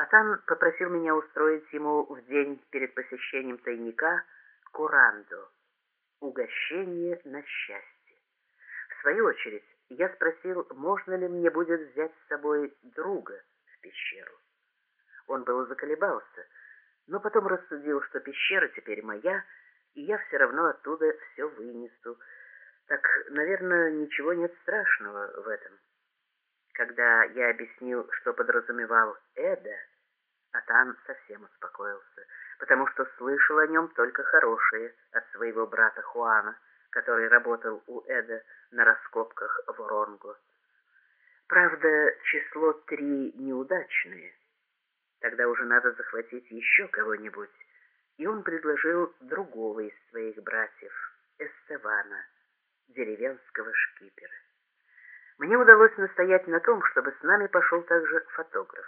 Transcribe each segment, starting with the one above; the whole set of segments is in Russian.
Атан попросил меня устроить ему в день перед посещением тайника куранду, угощение на счастье. В свою очередь, я спросил, можно ли мне будет взять с собой друга в пещеру. Он было заколебался, но потом рассудил, что пещера теперь моя, и я все равно оттуда все вынесу. Так, наверное, ничего нет страшного в этом. Когда я объяснил, что подразумевал Эда, Атан совсем успокоился, потому что слышал о нем только хорошее от своего брата Хуана, который работал у Эда на раскопках в Оронго. Правда, число три неудачное. Тогда уже надо захватить еще кого-нибудь, и он предложил другого из своих братьев, Эстевана, деревенского шкипера. Мне удалось настоять на том, чтобы с нами пошел также фотограф.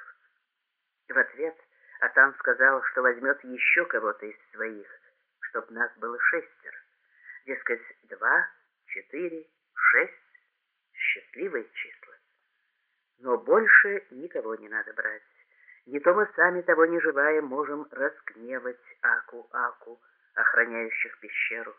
В ответ Атан сказал, что возьмет еще кого-то из своих, чтобы нас было шестеро. Дескать, два, четыре, шесть — счастливые числа. Но больше никого не надо брать. Не то мы сами того не желая можем разгневать Аку-Аку, охраняющих пещеру.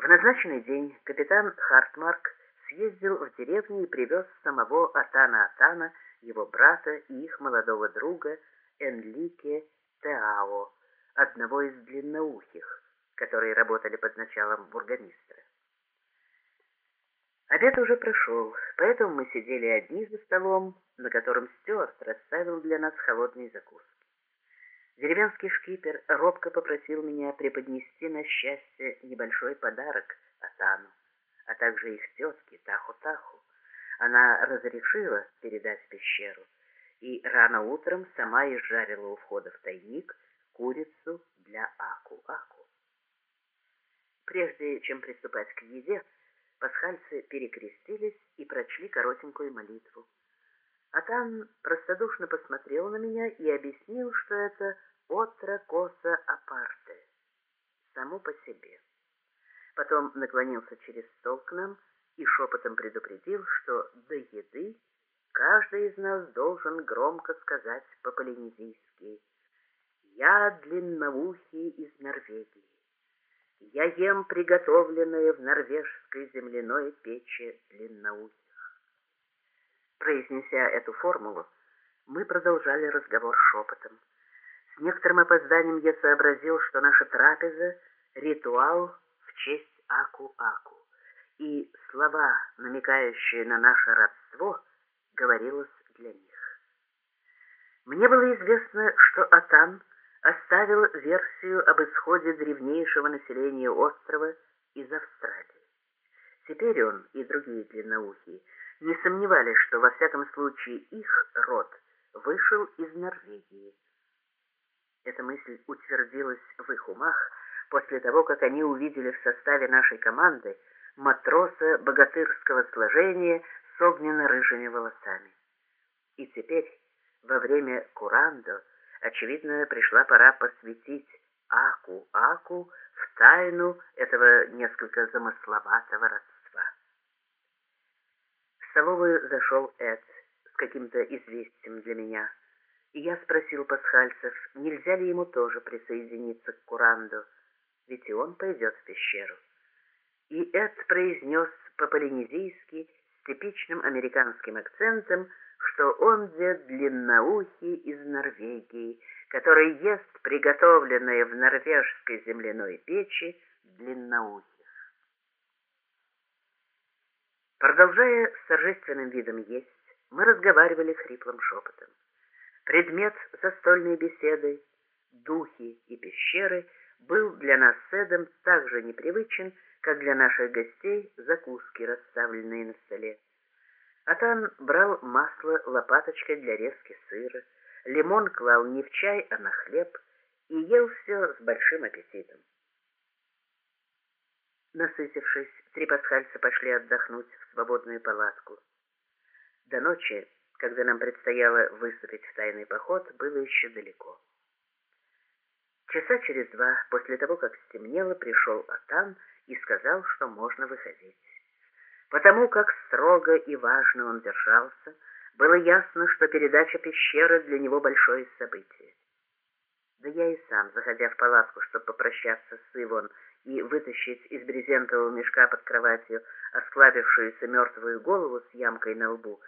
В назначенный день капитан Хартмарк съездил в деревню и привез самого Атана-Атана, его брата и их молодого друга Энлике Теао, одного из длинноухих, которые работали под началом бургомистра. Обед уже прошел, поэтому мы сидели одни за столом, на котором Стюарт расставил для нас холодные закуски. Деревенский шкипер робко попросил меня преподнести на счастье небольшой подарок Атану, а также их тетке Таху-Таху. Она разрешила передать пещеру, и рано утром сама изжарила у входа в тайник курицу для Аку-Аку. Прежде чем приступать к еде, пасхальцы перекрестились и прочли коротенькую молитву. Атан простодушно посмотрел на меня и объяснил, что это «отра коса апарте» — само по себе. Потом наклонился через стол к нам и шепотом предупредил, что до еды каждый из нас должен громко сказать по-полинезийски «Я длинноухий из Норвегии». Я ем приготовленное в норвежской земляной печи длинноухих. Произнеся эту формулу, мы продолжали разговор шепотом. С некоторым опозданием я сообразил, что наша трапеза — ритуал в честь Аку-Аку, и слова, намекающие на наше родство, говорилось для них. Мне было известно, что Атан — оставил версию об исходе древнейшего населения острова из Австралии. Теперь он и другие длинноухие не сомневались, что во всяком случае их род вышел из Норвегии. Эта мысль утвердилась в их умах после того, как они увидели в составе нашей команды матроса богатырского сложения с огненно-рыжими волосами. И теперь, во время курандо, Очевидно, пришла пора посвятить Аку-Аку в тайну этого несколько замысловатого родства. Столовую зашел Эд с каким-то известием для меня, и я спросил пасхальцев, нельзя ли ему тоже присоединиться к Куранду, ведь и он пойдет в пещеру. И Эд произнес по-полинезийски с типичным американским акцентом, что он дед длинноухий из Норвегии, который ест приготовленное в норвежской земляной печи длинноухих. Продолжая с торжественным видом есть, мы разговаривали хриплым шепотом. Предмет застольной беседы, духи и пещеры был для нас с Эдом так же непривычен, как для наших гостей закуски, расставленные на столе. Атан брал масло лопаточкой для резки сыра, лимон клал не в чай, а на хлеб и ел все с большим аппетитом. Насытившись, три пасхальца пошли отдохнуть в свободную палатку. До ночи, когда нам предстояло выступить в тайный поход, было еще далеко. Часа через два после того, как стемнело, пришел Атан и сказал, что можно выходить. Потому как строго и важно он держался, Было ясно, что передача пещеры для него большое событие. Да я и сам, заходя в палатку, чтобы попрощаться с Ивон и вытащить из брезентового мешка под кроватью осклабившуюся мертвую голову с ямкой на лбу,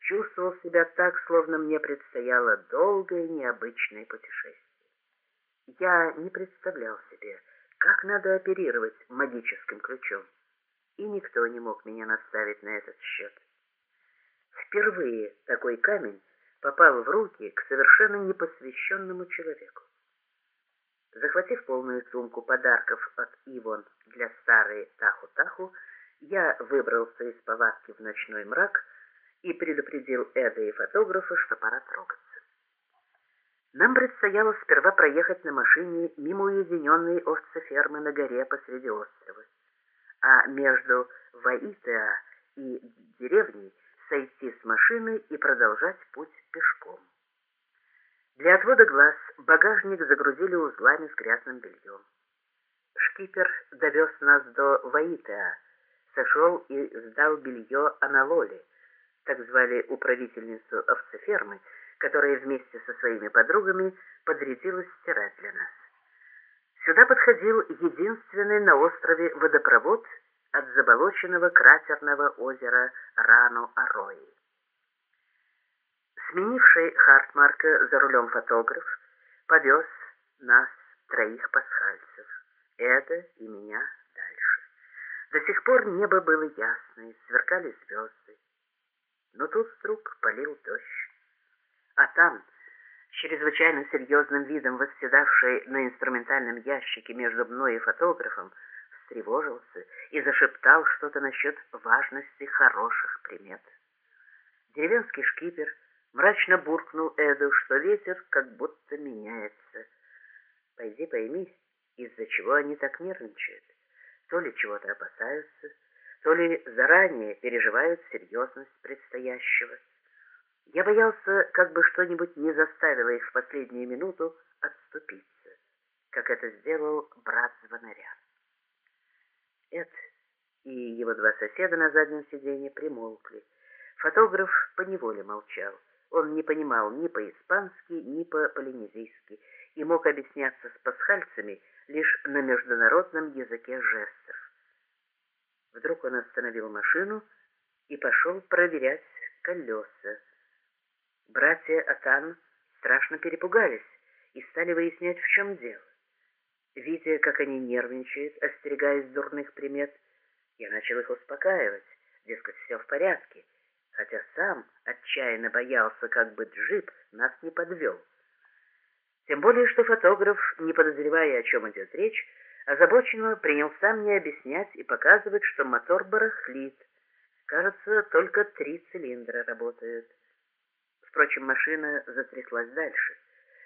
чувствовал себя так, словно мне предстояло долгое необычное путешествие. Я не представлял себе, как надо оперировать магическим ключом, и никто не мог меня наставить на этот счет. Впервые такой камень попал в руки к совершенно непосвященному человеку. Захватив полную сумку подарков от Ивон для старой Таху-Таху, я выбрался из палатки в ночной мрак и предупредил Эда и фотографа, что пора трогаться. Нам предстояло сперва проехать на машине мимо уединенной овцефермы на горе посреди острова, а между Ваитеа и деревней сойти с машины и продолжать путь пешком. Для отвода глаз багажник загрузили узлами с грязным бельем. Шкипер довез нас до Ваитеа, сошел и сдал белье Аналоли, так звали управительницу овцефермы, которая вместе со своими подругами подрядилась стирать для нас. Сюда подходил единственный на острове водопровод от заболоченного кратерного озера Рану-Арои. Сменивший Хартмарка за рулем фотограф повез нас, троих пасхальцев, Эда и меня, дальше. До сих пор небо было ясное, сверкали звезды. Но тут вдруг полил дождь. А там, с чрезвычайно серьезным видом восседавший на инструментальном ящике между мной и фотографом, встревожился и зашептал что-то насчет важности хороших примет. Деревенский шкипер мрачно буркнул Эду, что ветер как будто меняется. Пойди пойми, из-за чего они так нервничают. То ли чего-то опасаются, то ли заранее переживают серьезность предстоящего. Я боялся, как бы что-нибудь не заставило их в последнюю минуту отступиться, как это сделал брат звонаря. Эд и его два соседа на заднем сиденье примолкли. Фотограф поневоле молчал. Он не понимал ни по-испански, ни по-полинезийски и мог объясняться с пасхальцами лишь на международном языке жестов. Вдруг он остановил машину и пошел проверять колеса. Братья Атан страшно перепугались и стали выяснять, в чем дело. Видя, как они нервничают, остерегаясь дурных примет, я начал их успокаивать, дескать, все в порядке, хотя сам отчаянно боялся, как бы джип нас не подвел. Тем более, что фотограф, не подозревая, о чем идет речь, озабоченно принялся мне объяснять и показывать, что мотор барахлит. Кажется, только три цилиндра работают. Впрочем, машина затряслась дальше.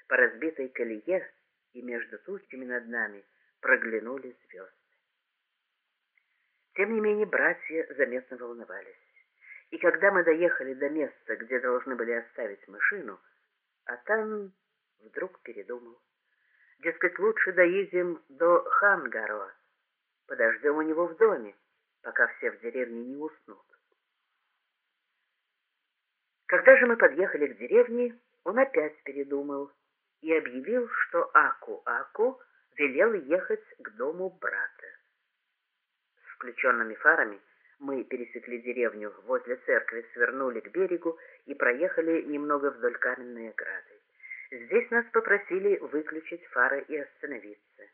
По разбитой колее и между тучами над нами проглянули звезды. Тем не менее, братья заметно волновались. И когда мы доехали до места, где должны были оставить машину, а там вдруг передумал. Дескать, лучше доедем до Хангаро, подождем у него в доме, пока все в деревне не уснут. Когда же мы подъехали к деревне, он опять передумал и объявил, что Аку-Аку велел ехать к дому брата. С включенными фарами мы пересекли деревню возле церкви, свернули к берегу и проехали немного вдоль каменной ограды. Здесь нас попросили выключить фары и остановиться.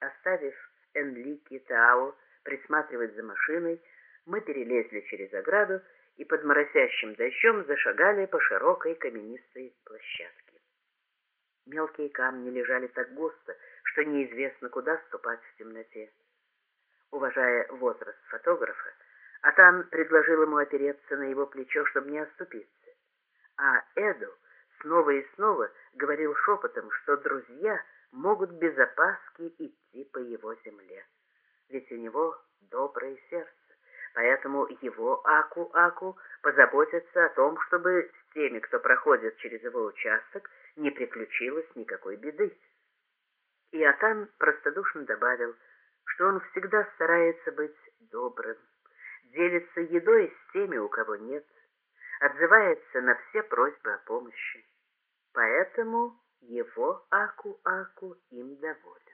Оставив Энлики Тао присматривать за машиной, мы перелезли через ограду и под моросящим дождем зашагали по широкой каменистой площадке. Мелкие камни лежали так густо, что неизвестно, куда ступать в темноте. Уважая возраст фотографа, Атан предложил ему опереться на его плечо, чтобы не оступиться. А Эду снова и снова говорил шепотом, что друзья могут без опаски идти по его земле. Ведь у него доброе сердце, поэтому его Аку-Аку позаботится о том, чтобы с теми, кто проходит через его участок, не приключилось никакой беды. И Атан простодушно добавил, что он всегда старается быть добрым, делится едой с теми, у кого нет, отзывается на все просьбы о помощи. Поэтому его Аку-Аку им доволен.